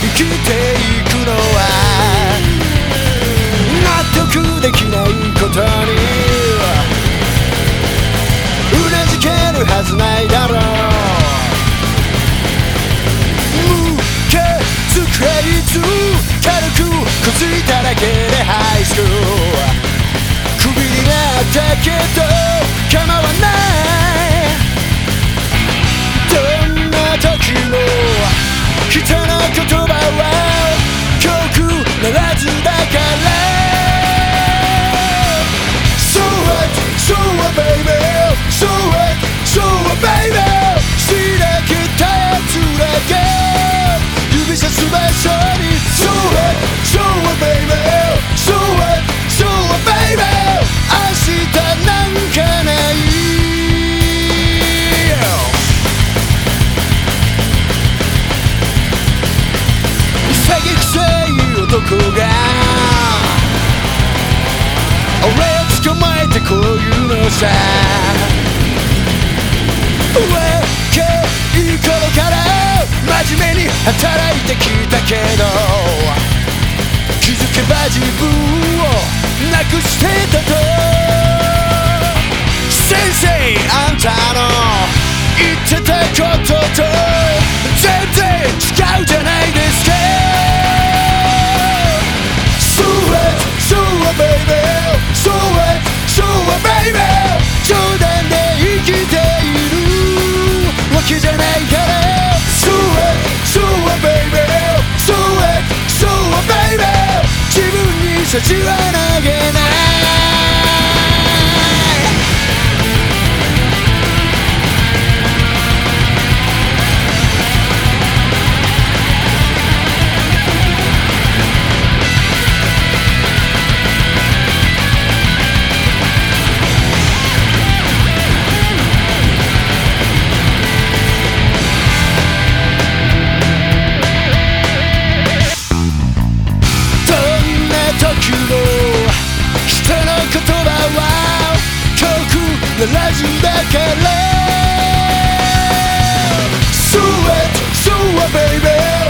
生きていくのは納得できないことに。うなずけるはずないだろう無けづくれいつ軽くくついただけでハイスクール。クビになったけどのさ上いい頃から真面目に働いてきたけど気づけば自分をなくしてたと。先生あんたの言ってたこと。Cause you ain't 70 kere Sweat, sweat baby.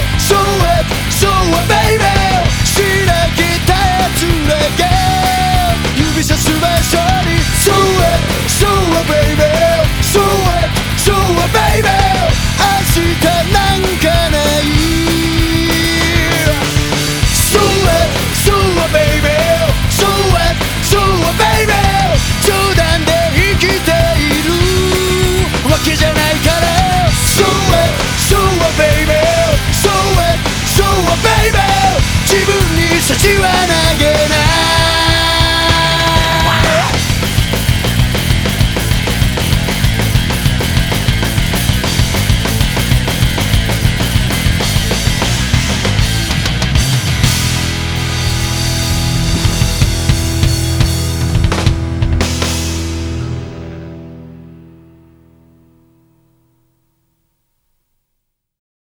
such you and I